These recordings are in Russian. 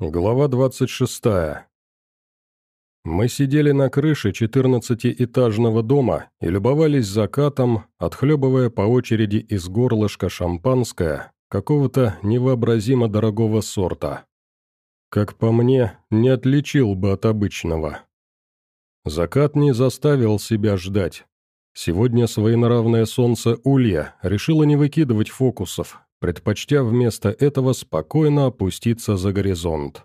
Глава 26. Мы сидели на крыше четырнадцатиэтажного дома и любовались закатом, отхлебывая по очереди из горлышка шампанское какого-то невообразимо дорогого сорта. Как по мне, не отличил бы от обычного. Закат не заставил себя ждать. Сегодня своенравное солнце Улья решило не выкидывать фокусов, предпочтя вместо этого спокойно опуститься за горизонт.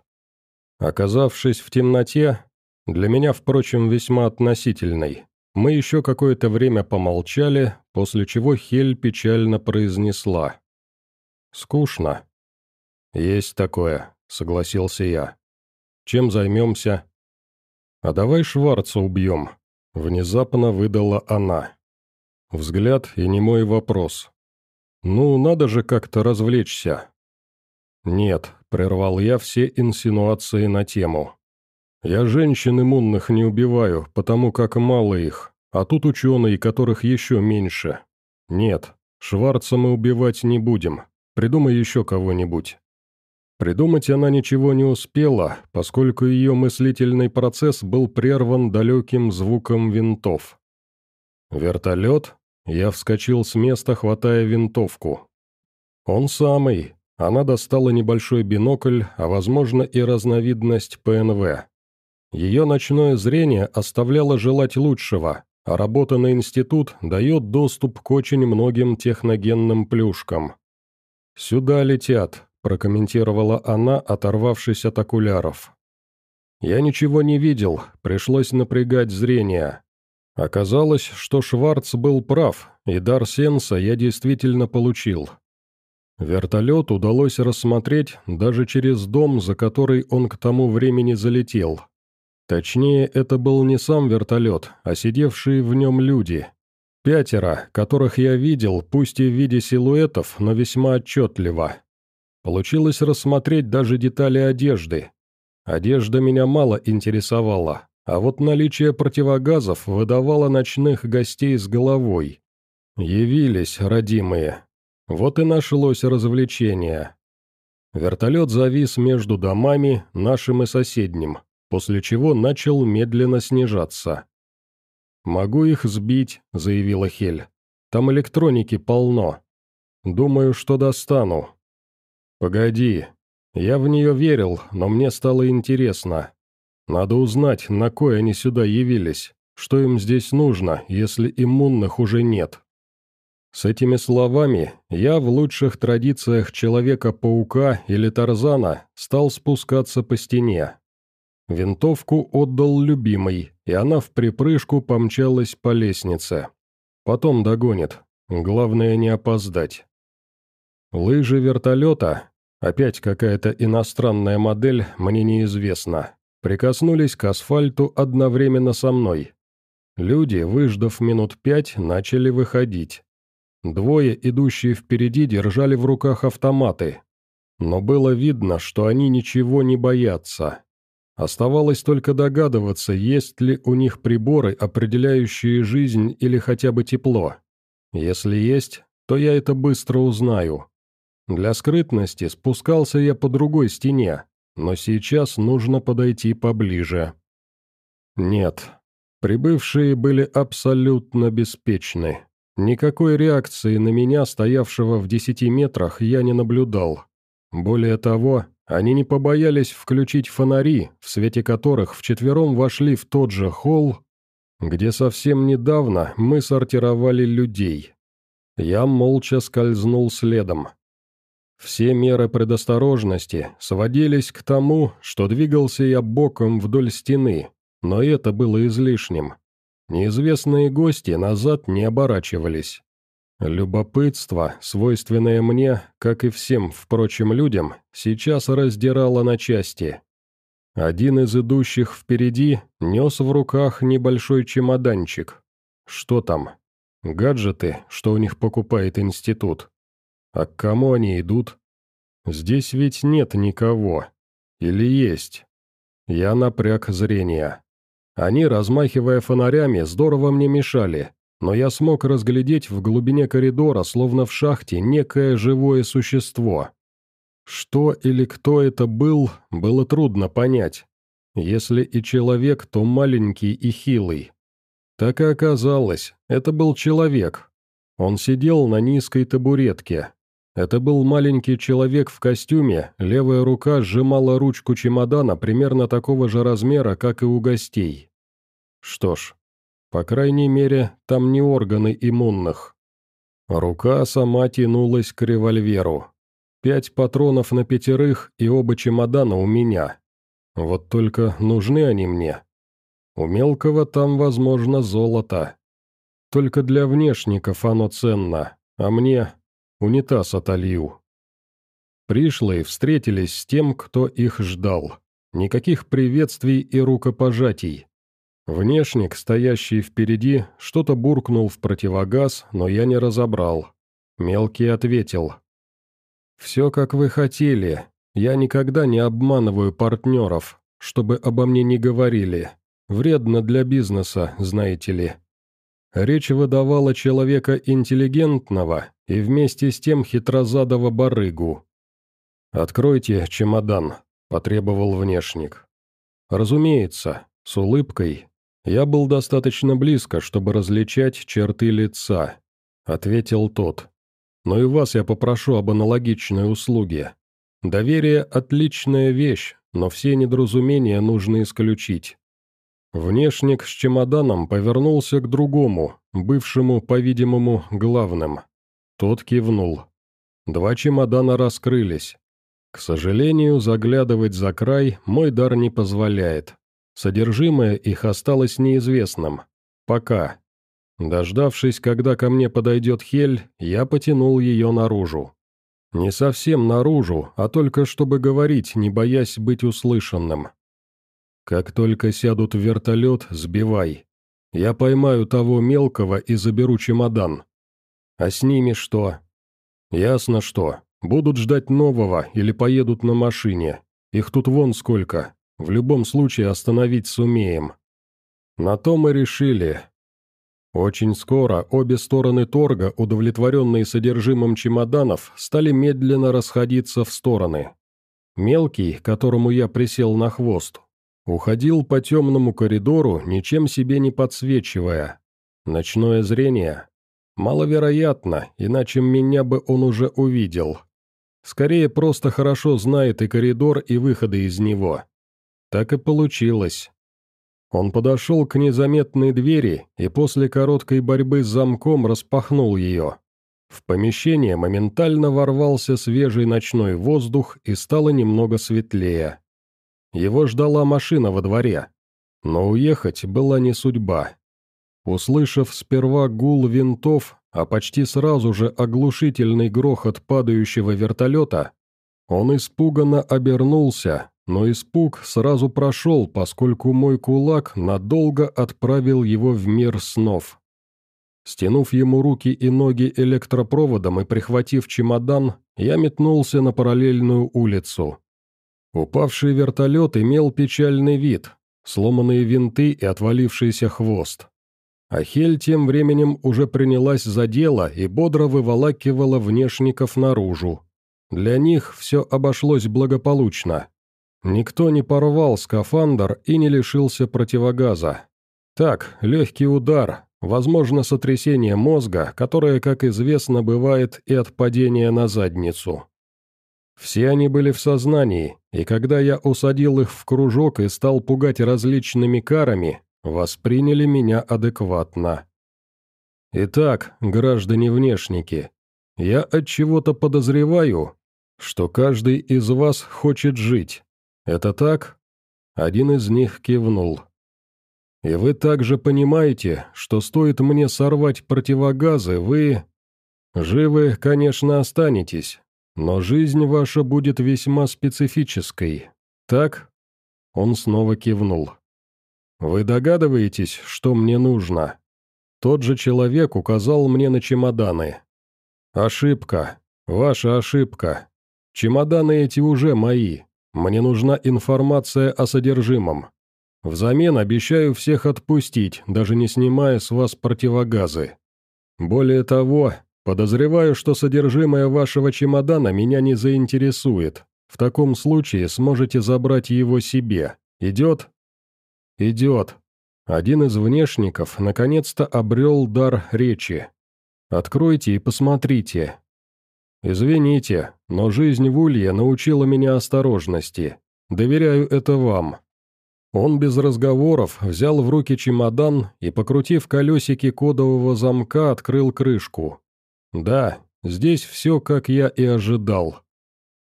Оказавшись в темноте, для меня, впрочем, весьма относительной, мы еще какое-то время помолчали, после чего Хель печально произнесла. «Скучно». «Есть такое», — согласился я. «Чем займемся?» «А давай Шварца убьем», — внезапно выдала она. Взгляд и немой вопрос. «Ну, надо же как-то развлечься». «Нет», — прервал я все инсинуации на тему. «Я женщин иммунных не убиваю, потому как мало их, а тут ученые, которых еще меньше. Нет, Шварца мы убивать не будем, придумай еще кого-нибудь». Придумать она ничего не успела, поскольку ее мыслительный процесс был прерван далеким звуком винтов. «Вертолет?» Я вскочил с места, хватая винтовку. «Он самый». Она достала небольшой бинокль, а возможно и разновидность ПНВ. Ее ночное зрение оставляло желать лучшего, а работа на институт дает доступ к очень многим техногенным плюшкам. «Сюда летят», – прокомментировала она, оторвавшись от окуляров. «Я ничего не видел, пришлось напрягать зрение. Оказалось, что Шварц был прав, и дар сенса я действительно получил. Вертолет удалось рассмотреть даже через дом, за который он к тому времени залетел. Точнее, это был не сам вертолет, а сидевшие в нем люди. Пятеро, которых я видел, пусть и в виде силуэтов, но весьма отчетливо. Получилось рассмотреть даже детали одежды. Одежда меня мало интересовала, а вот наличие противогазов выдавало ночных гостей с головой. Явились, родимые. Вот и нашлось развлечение. Вертолет завис между домами, нашим и соседним, после чего начал медленно снижаться. «Могу их сбить», — заявила Хель. «Там электроники полно. Думаю, что достану». «Погоди. Я в нее верил, но мне стало интересно. Надо узнать, на кой они сюда явились, что им здесь нужно, если иммунных уже нет. С этими словами я в лучших традициях Человека-паука или Тарзана стал спускаться по стене. Винтовку отдал любимой, и она в припрыжку помчалась по лестнице. Потом догонит, главное не опоздать. Лыжи вертолета, опять какая-то иностранная модель, мне неизвестна, прикоснулись к асфальту одновременно со мной. Люди, выждав минут пять, начали выходить. Двое, идущие впереди, держали в руках автоматы. Но было видно, что они ничего не боятся. Оставалось только догадываться, есть ли у них приборы, определяющие жизнь или хотя бы тепло. Если есть, то я это быстро узнаю. Для скрытности спускался я по другой стене, но сейчас нужно подойти поближе. Нет, прибывшие были абсолютно беспечны. Никакой реакции на меня, стоявшего в десяти метрах, я не наблюдал. Более того, они не побоялись включить фонари, в свете которых вчетвером вошли в тот же холл, где совсем недавно мы сортировали людей. Я молча скользнул следом. Все меры предосторожности сводились к тому, что двигался я боком вдоль стены, но это было излишним. Неизвестные гости назад не оборачивались. Любопытство, свойственное мне, как и всем, впрочем, людям, сейчас раздирало на части. Один из идущих впереди нес в руках небольшой чемоданчик. Что там? Гаджеты, что у них покупает институт. А к кому они идут? Здесь ведь нет никого. Или есть? Я напряг зрение. Они, размахивая фонарями, здорово мне мешали, но я смог разглядеть в глубине коридора, словно в шахте, некое живое существо. Что или кто это был, было трудно понять. Если и человек, то маленький и хилый. Так и оказалось, это был человек. Он сидел на низкой табуретке. Это был маленький человек в костюме, левая рука сжимала ручку чемодана примерно такого же размера, как и у гостей. Что ж, по крайней мере, там не органы иммунных. Рука сама тянулась к револьверу. Пять патронов на пятерых и оба чемодана у меня. Вот только нужны они мне. У мелкого там, возможно, золото. Только для внешников оно ценно, а мне унитаз отолью. Пришлые встретились с тем, кто их ждал. Никаких приветствий и рукопожатий. Внешник, стоящий впереди, что-то буркнул в противогаз, но я не разобрал. Мелкий ответил. «Все, как вы хотели. Я никогда не обманываю партнеров, чтобы обо мне не говорили. Вредно для бизнеса, знаете ли». Речь выдавала человека интеллигентного и вместе с тем хитрозадого барыгу. «Откройте чемодан», — потребовал внешник. Разумеется, с улыбкой. Я был достаточно близко, чтобы различать черты лица, — ответил тот. Но и вас я попрошу об аналогичной услуге. Доверие – отличная вещь, но все недоразумения нужно исключить. Внешник с чемоданом повернулся к другому, бывшему, по-видимому, главным. Тот кивнул. Два чемодана раскрылись. К сожалению, заглядывать за край мой дар не позволяет. Содержимое их осталось неизвестным. Пока. Дождавшись, когда ко мне подойдет Хель, я потянул ее наружу. Не совсем наружу, а только чтобы говорить, не боясь быть услышанным. Как только сядут в вертолет, сбивай. Я поймаю того мелкого и заберу чемодан. А с ними что? Ясно что. Будут ждать нового или поедут на машине. Их тут вон сколько. В любом случае остановить сумеем. На то мы решили, очень скоро обе стороны торга, удовлетворенные содержимым чемоданов, стали медленно расходиться в стороны. Мелкий, которому я присел на хвост, уходил по темному коридору, ничем себе не подсвечивая. Ночное зрение? Маловероятно, иначе меня бы он уже увидел. Скорее, просто хорошо знает и коридор, и выходы из него. Так и получилось. Он подошел к незаметной двери и после короткой борьбы с замком распахнул ее. В помещение моментально ворвался свежий ночной воздух и стало немного светлее. Его ждала машина во дворе, но уехать была не судьба. Услышав сперва гул винтов, а почти сразу же оглушительный грохот падающего вертолета, он испуганно обернулся но испуг сразу прошел, поскольку мой кулак надолго отправил его в мир снов. Стянув ему руки и ноги электропроводом и прихватив чемодан, я метнулся на параллельную улицу. Упавший вертолет имел печальный вид, сломанные винты и отвалившийся хвост. Ахель тем временем уже принялась за дело и бодро выволакивала внешников наружу. Для них все обошлось благополучно. Никто не порвал скафандр и не лишился противогаза. Так, легкий удар, возможно сотрясение мозга, которое, как известно, бывает и от падения на задницу. Все они были в сознании, и когда я усадил их в кружок и стал пугать различными карами, восприняли меня адекватно. Итак, граждане-внешники, я от чего-то подозреваю, что каждый из вас хочет жить, «Это так?» Один из них кивнул. «И вы также понимаете, что стоит мне сорвать противогазы, вы...» «Живы, конечно, останетесь, но жизнь ваша будет весьма специфической, так?» Он снова кивнул. «Вы догадываетесь, что мне нужно?» Тот же человек указал мне на чемоданы. «Ошибка. Ваша ошибка. Чемоданы эти уже мои. Мне нужна информация о содержимом. Взамен обещаю всех отпустить, даже не снимая с вас противогазы. Более того, Подозреваю, что содержимое вашего чемодана меня не заинтересует. В таком случае сможете забрать его себе. Идет?» «Идет». Один из внешников наконец-то обрел дар речи. «Откройте и посмотрите». «Извините, но жизнь в Улье научила меня осторожности. Доверяю это вам». Он без разговоров взял в руки чемодан и, покрутив колесики кодового замка, открыл крышку. Да, здесь все, как я и ожидал.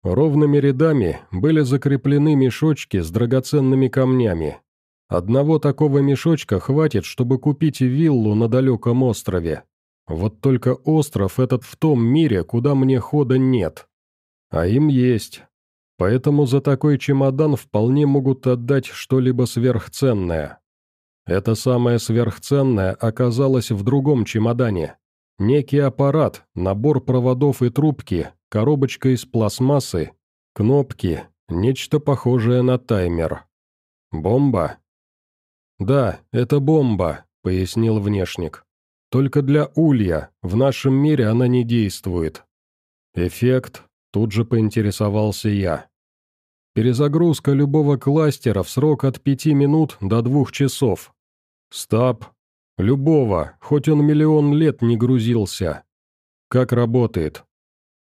Ровными рядами были закреплены мешочки с драгоценными камнями. Одного такого мешочка хватит, чтобы купить виллу на далеком острове. Вот только остров этот в том мире, куда мне хода нет. А им есть. Поэтому за такой чемодан вполне могут отдать что-либо сверхценное. Это самое сверхценное оказалось в другом чемодане. Некий аппарат, набор проводов и трубки, коробочка из пластмассы, кнопки, нечто похожее на таймер. Бомба? Да, это бомба, пояснил внешник. Только для улья, в нашем мире она не действует. Эффект, тут же поинтересовался я. Перезагрузка любого кластера в срок от пяти минут до двух часов. Стаб, Любого, хоть он миллион лет не грузился. Как работает?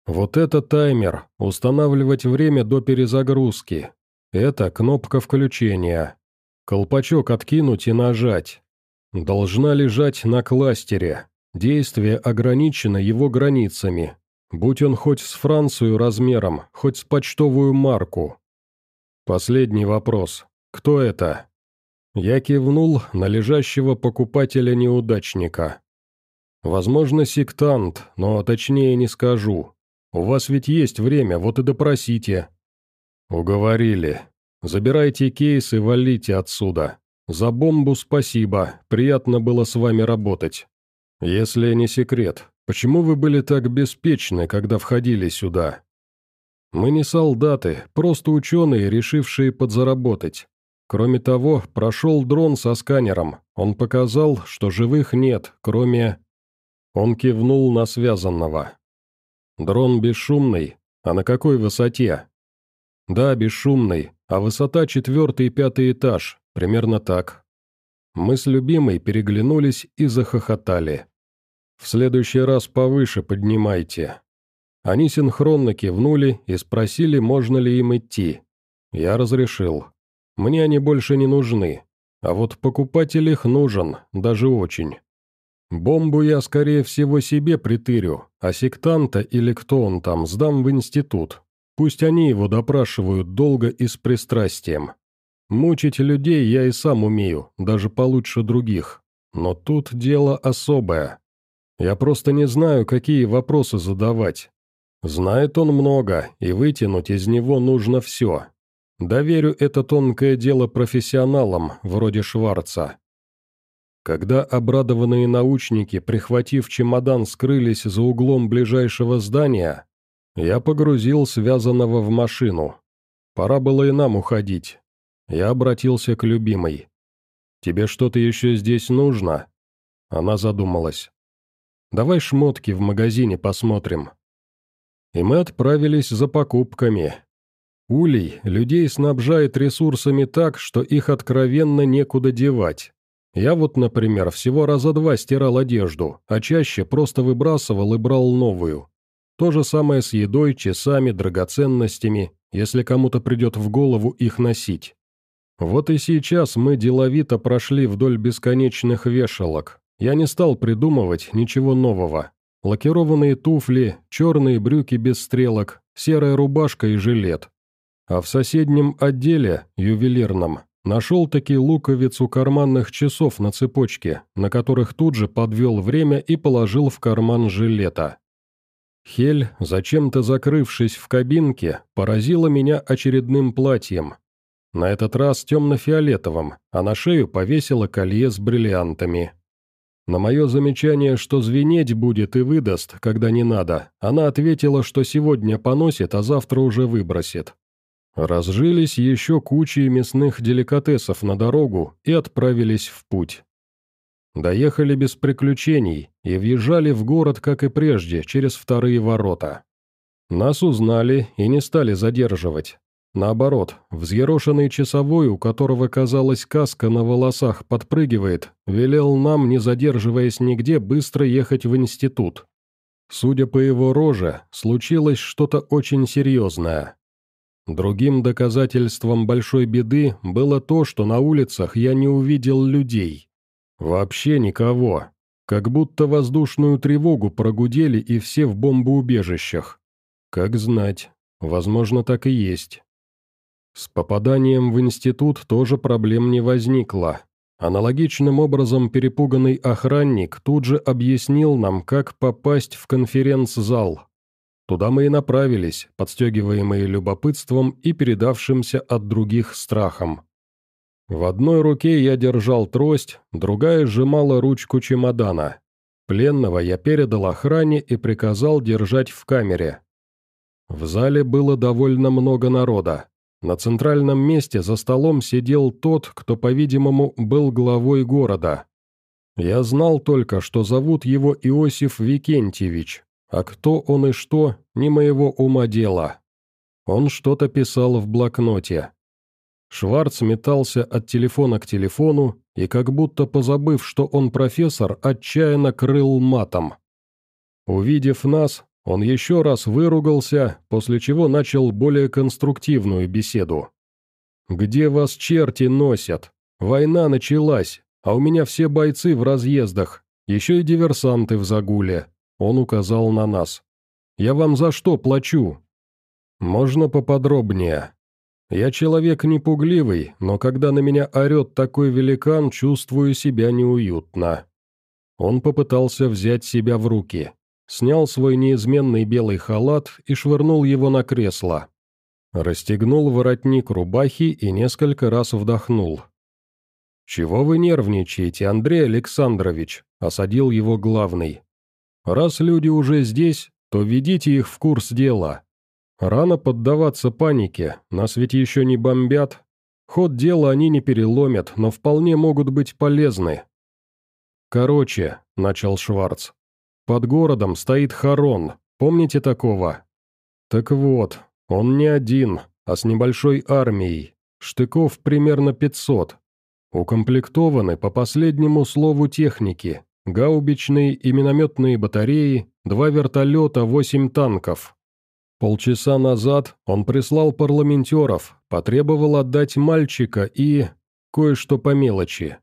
Вот это таймер, устанавливать время до перезагрузки. Это кнопка включения. Колпачок откинуть и нажать. Должна лежать на кластере. Действие ограничено его границами. Будь он хоть с Францию размером, хоть с почтовую марку. Последний вопрос. Кто это? Я кивнул на лежащего покупателя-неудачника. «Возможно, сектант, но точнее не скажу. У вас ведь есть время, вот и допросите». «Уговорили. Забирайте кейс и валите отсюда. За бомбу спасибо, приятно было с вами работать. Если не секрет, почему вы были так беспечны, когда входили сюда?» «Мы не солдаты, просто ученые, решившие подзаработать. Кроме того, прошел дрон со сканером. Он показал, что живых нет, кроме... Он кивнул на связанного. Дрон бесшумный. А на какой высоте? Да, бесшумный, а высота четвертый и пятый этаж, примерно так. Мы с любимой переглянулись и захохотали. В следующий раз повыше поднимайте. Они синхронно кивнули и спросили, можно ли им идти. Я разрешил. Мне они больше не нужны. А вот покупатель их нужен, даже очень. Бомбу я, скорее всего, себе притырю, а сектанта или кто он там сдам в институт. Пусть они его допрашивают долго и с пристрастием. Мучить людей я и сам умею, даже получше других. Но тут дело особое. Я просто не знаю, какие вопросы задавать. Знает он много, и вытянуть из него нужно все, Доверю это тонкое дело профессионалам, вроде Шварца. Когда обрадованные научники, прихватив чемодан, скрылись за углом ближайшего здания, я погрузил связанного в машину. Пора было и нам уходить. Я обратился к любимой. «Тебе что-то еще здесь нужно?» Она задумалась. «Давай шмотки в магазине посмотрим». И мы отправились за покупками, Улей людей снабжает ресурсами так, что их откровенно некуда девать. Я вот, например, всего раза два стирал одежду, а чаще просто выбрасывал и брал новую. То же самое с едой, часами, драгоценностями, если кому-то придет в голову их носить. Вот и сейчас мы деловито прошли вдоль бесконечных вешалок. Я не стал придумывать ничего нового. Лакированные туфли, черные брюки без стрелок, серая рубашка и жилет. А в соседнем отделе, ювелирном, нашел таки луковицу карманных часов на цепочке, на которых тут же подвел время и положил в карман жилета. Хель, зачем-то закрывшись в кабинке, поразила меня очередным платьем. На этот раз темно-фиолетовым, а на шею повесила колье с бриллиантами. На мое замечание, что звенеть будет и выдаст, когда не надо, она ответила, что сегодня поносит, а завтра уже выбросит. Разжились еще кучей мясных деликатесов на дорогу и отправились в путь. Доехали без приключений и въезжали в город, как и прежде, через вторые ворота. Нас узнали и не стали задерживать. Наоборот, взъерошенный часовой, у которого, казалось, каска на волосах подпрыгивает, велел нам, не задерживаясь нигде, быстро ехать в институт. Судя по его роже, случилось что-то очень серьезное. Другим доказательством большой беды было то, что на улицах я не увидел людей. Вообще никого. Как будто воздушную тревогу прогудели и все в бомбоубежищах. Как знать. Возможно, так и есть. С попаданием в институт тоже проблем не возникло. Аналогичным образом перепуганный охранник тут же объяснил нам, как попасть в конференц-зал. Туда мы и направились, подстегиваемые любопытством и передавшимся от других страхом. В одной руке я держал трость, другая сжимала ручку чемодана. Пленного я передал охране и приказал держать в камере. В зале было довольно много народа. На центральном месте за столом сидел тот, кто, по-видимому, был главой города. Я знал только, что зовут его Иосиф Викентьевич, а кто он и что, не моего ума дело. Он что-то писал в блокноте. Шварц метался от телефона к телефону и, как будто позабыв, что он профессор, отчаянно крыл матом. Увидев нас, он еще раз выругался, после чего начал более конструктивную беседу. «Где вас черти носят? Война началась, а у меня все бойцы в разъездах, еще и диверсанты в загуле». Он указал на нас. «Я вам за что плачу?» «Можно поподробнее?» Я человек непугливый, но когда на меня орет такой великан, чувствую себя неуютно. Он попытался взять себя в руки, снял свой неизменный белый халат и швырнул его на кресло. Расстегнул воротник рубахи и несколько раз вдохнул. «Чего вы нервничаете, Андрей Александрович?» – осадил его главный. «Раз люди уже здесь, то введите их в курс дела. Рано поддаваться панике, нас ведь еще не бомбят. Ход дела они не переломят, но вполне могут быть полезны. «Короче», — начал Шварц, — «под городом стоит Харон, помните такого?» «Так вот, он не один, а с небольшой армией, штыков примерно 500. Укомплектованы по последнему слову техники, гаубичные и минометные батареи, два вертолета, восемь танков. Полчаса назад он прислал парламентеров, потребовал отдать мальчика и... кое-что по мелочи.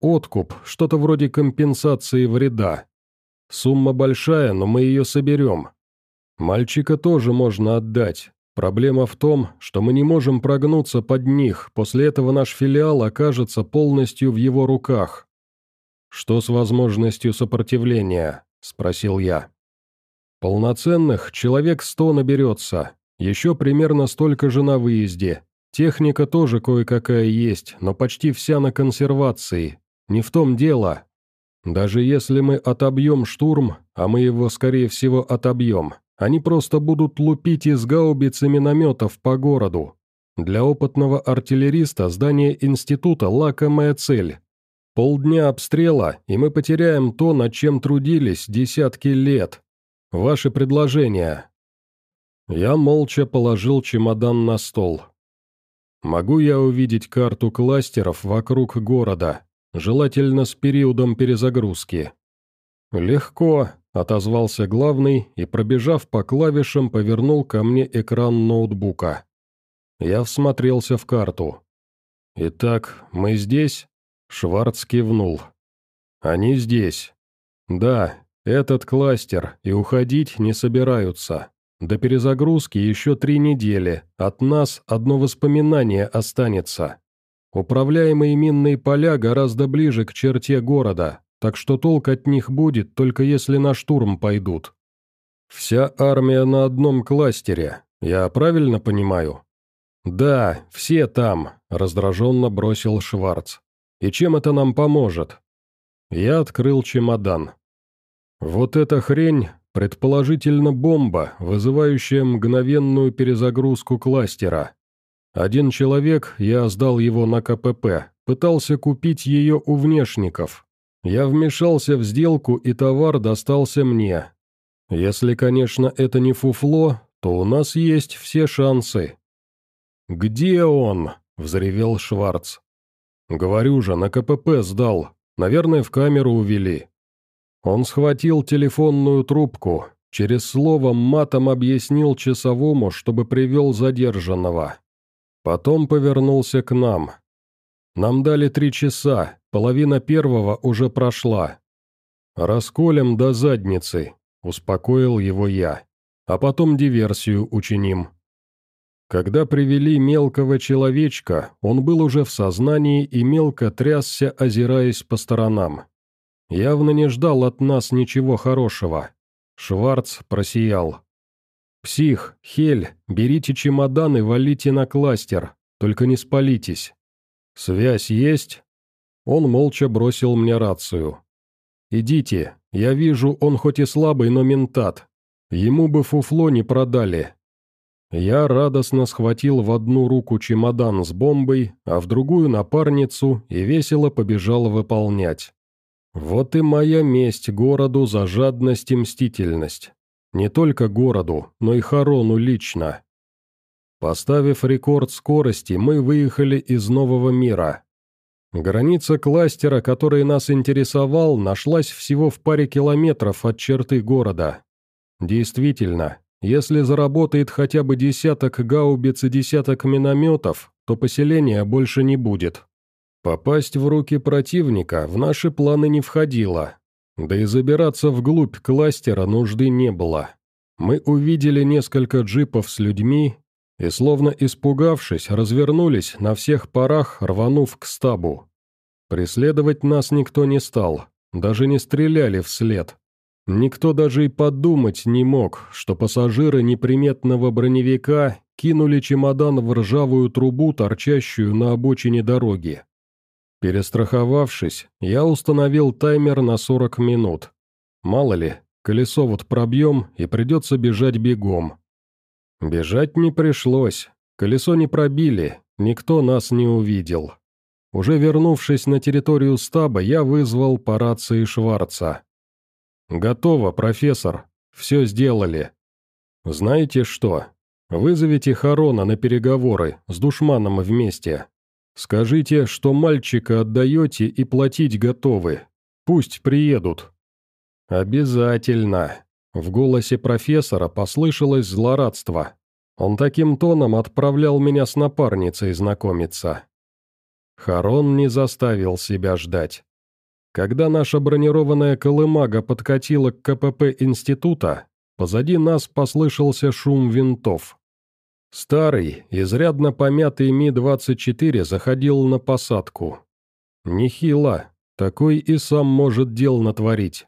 Откуп, что-то вроде компенсации вреда. Сумма большая, но мы ее соберем. Мальчика тоже можно отдать. Проблема в том, что мы не можем прогнуться под них, после этого наш филиал окажется полностью в его руках. «Что с возможностью сопротивления?» – спросил я. Полноценных человек сто наберется, еще примерно столько же на выезде. Техника тоже кое-какая есть, но почти вся на консервации. Не в том дело. Даже если мы отобьем штурм, а мы его, скорее всего, отобьем, они просто будут лупить из гаубиц и минометов по городу. Для опытного артиллериста здание института – лакомая цель. Полдня обстрела, и мы потеряем то, над чем трудились десятки лет. Ваши предложения». Я молча положил чемодан на стол. «Могу я увидеть карту кластеров вокруг города, желательно с периодом перезагрузки?» «Легко», — отозвался главный и, пробежав по клавишам, повернул ко мне экран ноутбука. Я всмотрелся в карту. «Итак, мы здесь?» Шварц кивнул. «Они здесь. Да, этот кластер, и уходить не собираются. До перезагрузки еще три недели, от нас одно воспоминание останется. Управляемые минные поля гораздо ближе к черте города, так что толк от них будет, только если на штурм пойдут. Вся армия на одном кластере, я правильно понимаю? Да, все там, раздраженно бросил Шварц. И чем это нам поможет? Я открыл чемодан. Вот эта хрень, предположительно бомба, вызывающая мгновенную перезагрузку кластера. Один человек, я сдал его на КПП, пытался купить ее у внешников. Я вмешался в сделку, и товар достался мне. Если, конечно, это не фуфло, то у нас есть все шансы». «Где он?» — взревел Шварц. «Говорю же, на КПП сдал. Наверное, в камеру увели». Он схватил телефонную трубку, через слово матом объяснил часовому, чтобы привел задержанного. Потом повернулся к нам. Нам дали три часа, половина первого уже прошла. «Расколем до задницы», — успокоил его я. «А потом диверсию учиним». Когда привели мелкого человечка, он был уже в сознании и мелко трясся, озираясь по сторонам. Явно не ждал от нас ничего хорошего. Шварц просиял. «Псих, Хель, берите чемодан и валите на кластер, только не спалитесь. Связь есть?» Он молча бросил мне рацию. «Идите, я вижу, он хоть и слабый, но ментат. Ему бы фуфло не продали». Я радостно схватил в одну руку чемодан с бомбой, а в другую напарницу и весело побежал выполнять. Вот и моя месть городу за жадность и мстительность. Не только городу, но и Харону лично. Поставив рекорд скорости, мы выехали из нового мира. Граница кластера, который нас интересовал, нашлась всего в паре километров от черты города. Действительно, если заработает хотя бы десяток гаубиц и десяток минометов, то поселения больше не будет. Попасть в руки противника в наши планы не входило, да и забираться вглубь кластера нужды не было. Мы увидели несколько джипов с людьми и, словно испугавшись, развернулись на всех парах, рванув к стабу. Преследовать нас никто не стал, даже не стреляли вслед. Никто даже и подумать не мог, что пассажиры неприметного броневика кинули чемодан в ржавую трубу, торчащую на обочине дороги. Перестраховавшись, я установил таймер на 40 минут. Мало ли, колесо вот пробьем и придется бежать бегом. Бежать не пришлось, колесо не пробили, никто нас не увидел. Уже вернувшись на территорию стаба, я вызвал по рации Шварца. «Готово, профессор. Все сделали. Знаете что? Вызовите Харона на переговоры с душманом вместе. Скажите, что мальчика отдаете и платить готовы. Пусть приедут». «Обязательно». В голосе профессора послышалось злорадство. Он таким тоном отправлял меня с напарницей знакомиться. Харон не заставил себя ждать. Когда наша бронированная колымага подкатила к КПП института, позади нас послышался шум винтов. Старый, изрядно помятый Ми-24 заходил на посадку. Нехило, такой и сам может дел натворить.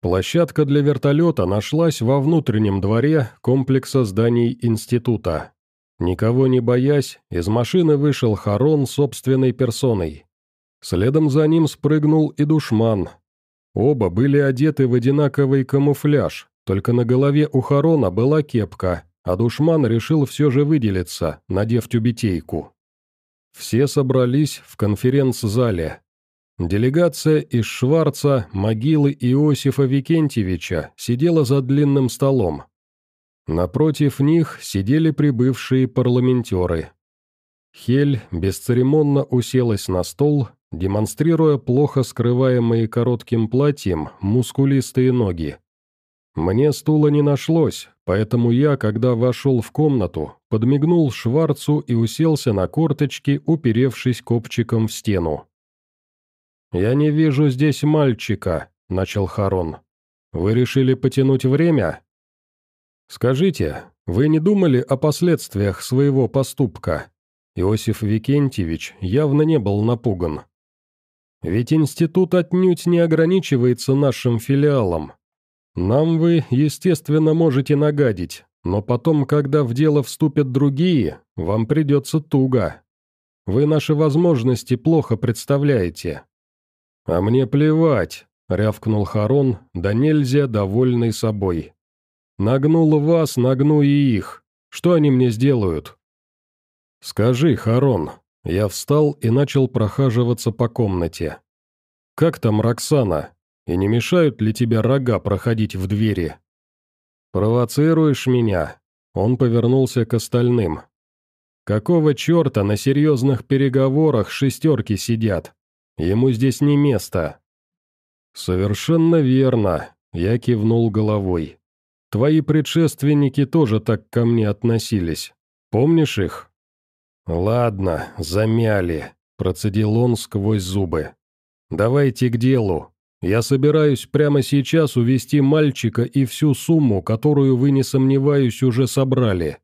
Площадка для вертолета нашлась во внутреннем дворе комплекса зданий института. Никого не боясь, из машины вышел Харон собственной персоной. Следом за ним спрыгнул и душман. Оба были одеты в одинаковый камуфляж, только на голове у Харона была кепка, а душман решил все же выделиться, надев тюбетейку. Все собрались в конференц-зале. Делегация из Шварца, могилы Иосифа Викентьевича сидела за длинным столом. Напротив них сидели прибывшие парламентеры. Хель бесцеремонно уселась на стол, демонстрируя плохо скрываемые коротким платьем мускулистые ноги. Мне стула не нашлось, поэтому я, когда вошел в комнату, подмигнул Шварцу и уселся на корточки, уперевшись копчиком в стену. «Я не вижу здесь мальчика», — начал Харон. «Вы решили потянуть время?» «Скажите, вы не думали о последствиях своего поступка?» Иосиф Викентьевич явно не был напуган. «Ведь институт отнюдь не ограничивается нашим филиалом, нам вы, естественно, можете нагадить, но потом, когда в дело вступят другие, вам придется туго. Вы наши возможности плохо представляете». «А мне плевать», — рявкнул Харон, да нельзя довольный собой. «Нагнул вас, нагну и их. Что они мне сделают?» «Скажи, Харон». Я встал и начал прохаживаться по комнате. Как там Роксана? И не мешают ли тебе рога проходить в двери?» «Провоцируешь меня?» Он повернулся к остальным. «Какого черта на серьезных переговорах шестерки сидят? Ему здесь не место». «Совершенно верно», — я кивнул головой. «Твои предшественники тоже так ко мне относились. Помнишь их?» «Ладно, замяли», — процедил он сквозь зубы. «Давайте к делу. Я собираюсь прямо сейчас увести мальчика и всю сумму, которую вы, не сомневаюсь, уже собрали.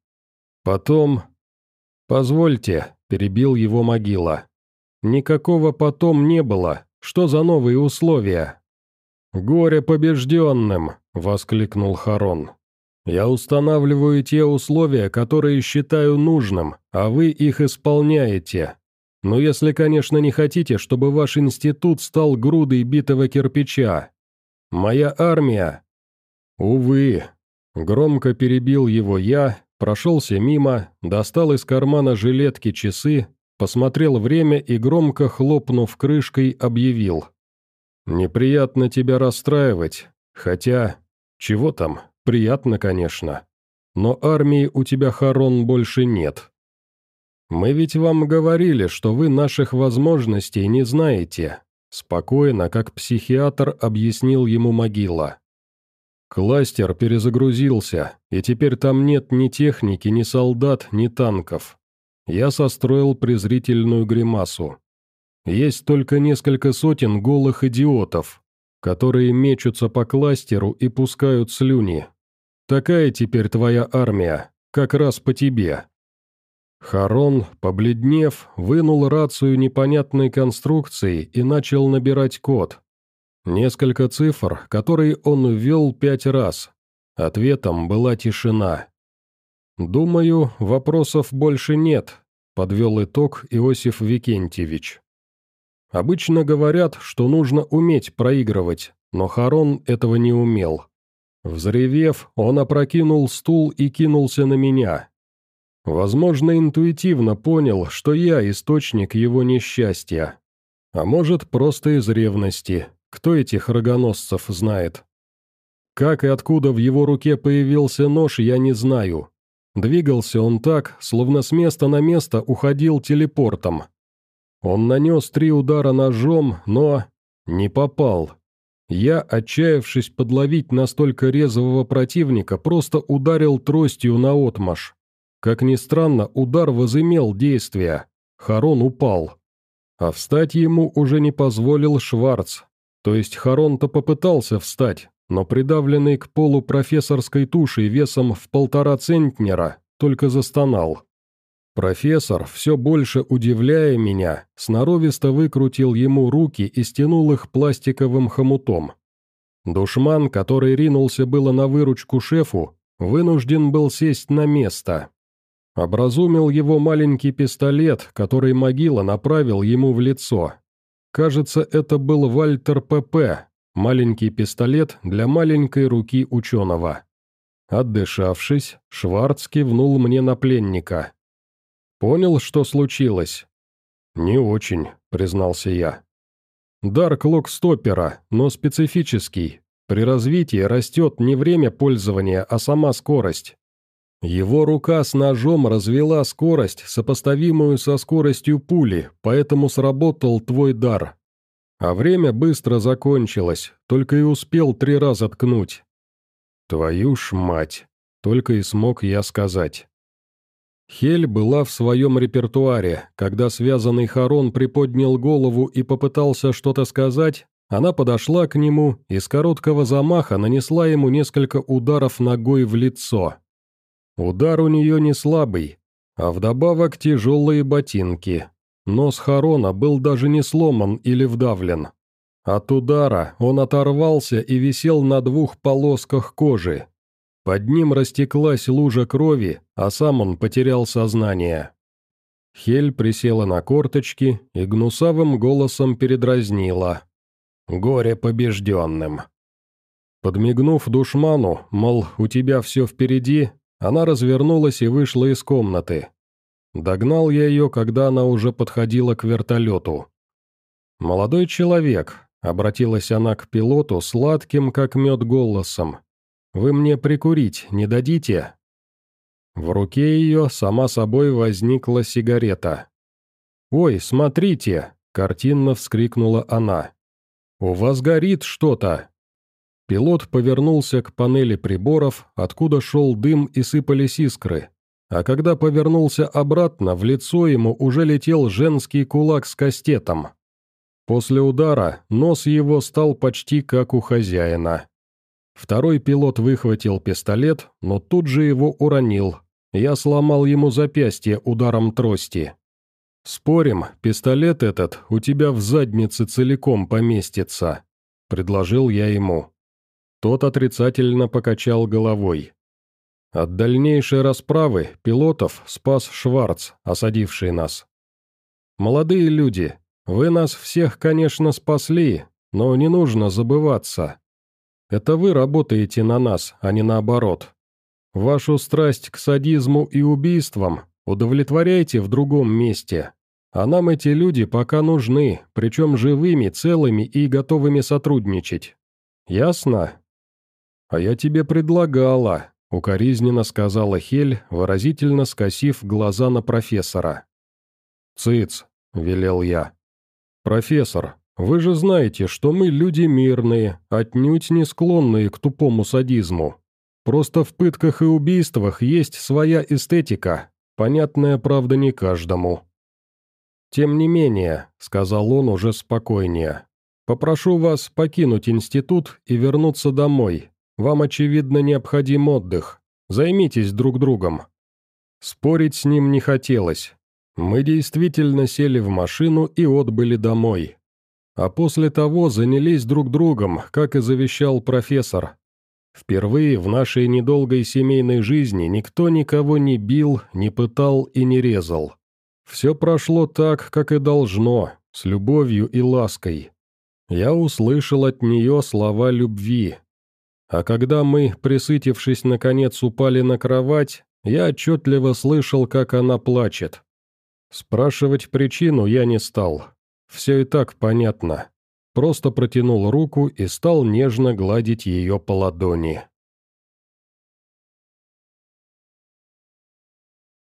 Потом...» «Позвольте», — перебил его могила. «Никакого потом не было. Что за новые условия?» «Горе побежденным!» — воскликнул Харон. «Я устанавливаю те условия, которые считаю нужным, а вы их исполняете. Но если, конечно, не хотите, чтобы ваш институт стал грудой битого кирпича. Моя армия...» «Увы», — громко перебил его я, прошелся мимо, достал из кармана жилетки часы, посмотрел время и, громко хлопнув крышкой, объявил. «Неприятно тебя расстраивать, хотя... Чего там, приятно, конечно. Но армии у тебя, Харон, больше нет. Мы ведь вам говорили, что вы наших возможностей не знаете», спокойно, как психиатр объяснил ему могила. Кластер перезагрузился, и теперь там нет ни техники, ни солдат, ни танков. Я состроил презрительную гримасу. Есть только несколько сотен голых идиотов, которые мечутся по кластеру и пускают слюни. Такая теперь твоя армия, как раз по тебе. Харон, побледнев, вынул рацию непонятной конструкции и начал набирать код. Несколько цифр, которые он ввел пять раз. Ответом была тишина. «Думаю, вопросов больше нет», — подвел итог Иосиф Викентьевич. «Обычно говорят, что нужно уметь проигрывать, но Харон этого не умел. Взревев, он опрокинул стул и кинулся на меня. Возможно, интуитивно понял, что я источник его несчастья. А может, просто из ревности, кто этих рогоносцев знает? Как и откуда в его руке появился нож, я не знаю. Двигался он так, словно с места на место уходил телепортом. Он нанес три удара ножом, но... не попал. Я, отчаявшись подловить настолько резвого противника, просто ударил тростью на отмаш. Как ни странно, удар возымел действие. Харон упал. А встать ему уже не позволил Шварц, то есть Харон-то попытался встать, но придавленный к полу профессорской тушей весом в полтора центнера только застонал. Профессор, все больше удивляя меня, сноровисто выкрутил ему руки и стянул их пластиковым хомутом. Душман, который ринулся было на выручку шефу, вынужден был сесть на место. Образумил его маленький пистолет, который могила направил ему в лицо. Кажется, это был Вальтер ПП, маленький пистолет для маленькой руки ученого. Отдышавшись, Шварц кивнул мне на пленника. «Понял, что случилось?» «Не очень», — признался я. «Дар клок-стоппера, но специфический. При развитии растет не время пользования, а сама скорость. Его рука с ножом развела скорость, сопоставимую со скоростью пули, поэтому сработал твой дар. А время быстро закончилось, только и успел три раза ткнуть. Твою ж мать, только и смог я сказать. Хель была в своем репертуаре, когда связанный Харон приподнял голову и попытался что-то сказать, она подошла к нему и с короткого замаха нанесла ему несколько ударов ногой в лицо. Удар у нее не слабый, а вдобавок тяжелые ботинки. Нос Харона был даже не сломан или вдавлен. От удара он оторвался и висел на двух полосках кожи. Под ним растеклась лужа крови, а сам он потерял сознание. Хель присела на корточки и гнусавым голосом передразнила. «Горе побежденным». Подмигнув душману, мол, у тебя все впереди, она развернулась и вышла из комнаты. Догнал я ее, когда она уже подходила к вертолету. «Молодой человек, обратилась она к пилоту сладким, как мед, голосом. «Вы мне прикурить не дадите?» В руке ее сама собой возникла сигарета. «Ой, смотрите!» — картинно вскрикнула она. «У вас горит что-то!» Пилот повернулся к панели приборов, откуда шел дым и сыпались искры. А когда повернулся обратно, в лицо ему уже летел женский кулак с кастетом. После удара нос его стал почти как у хозяина. Второй пилот выхватил пистолет, но тут же его уронил. Я сломал ему запястье ударом трости. «Спорим, пистолет этот у тебя в заднице целиком поместится», — предложил я ему. Тот отрицательно покачал головой. От дальнейшей расправы пилотов спас Шварц, осадивший нас. «Молодые люди, вы нас всех, конечно, спасли, но не нужно забываться. Это вы работаете на нас, а не наоборот. Вашу страсть к садизму и убийствам удовлетворяйте в другом месте. А нам эти люди пока нужны, причем живыми, целыми и готовыми сотрудничать. Ясно?» «А я тебе предлагала», — укоризненно сказала Хель, выразительно скосив глаза на профессора. «Цыц», — велел я. «Профессор, вы же знаете, что мы люди мирные, отнюдь не склонные к тупому садизму. Просто в пытках и убийствах есть своя эстетика, понятная, правда, не каждому». «Тем не менее», — сказал он уже спокойнее, — «попрошу вас покинуть институт и вернуться домой, вам, очевидно, необходим отдых. Займитесь друг другом». Спорить с ним не хотелось. Мы действительно сели в машину и отбыли домой. А после того занялись друг другом, как и завещал профессор. Впервые в нашей недолгой семейной жизни никто никого не бил, не пытал и не резал. Все прошло так, как и должно, с любовью и лаской. Я услышал от нее слова любви, а когда мы, присытившись, наконец упали на кровать, я отчетливо слышал, как она плачет. Спрашивать причину я не стал. Все и так понятно. Просто протянул руку и стал нежно гладить ее по ладони.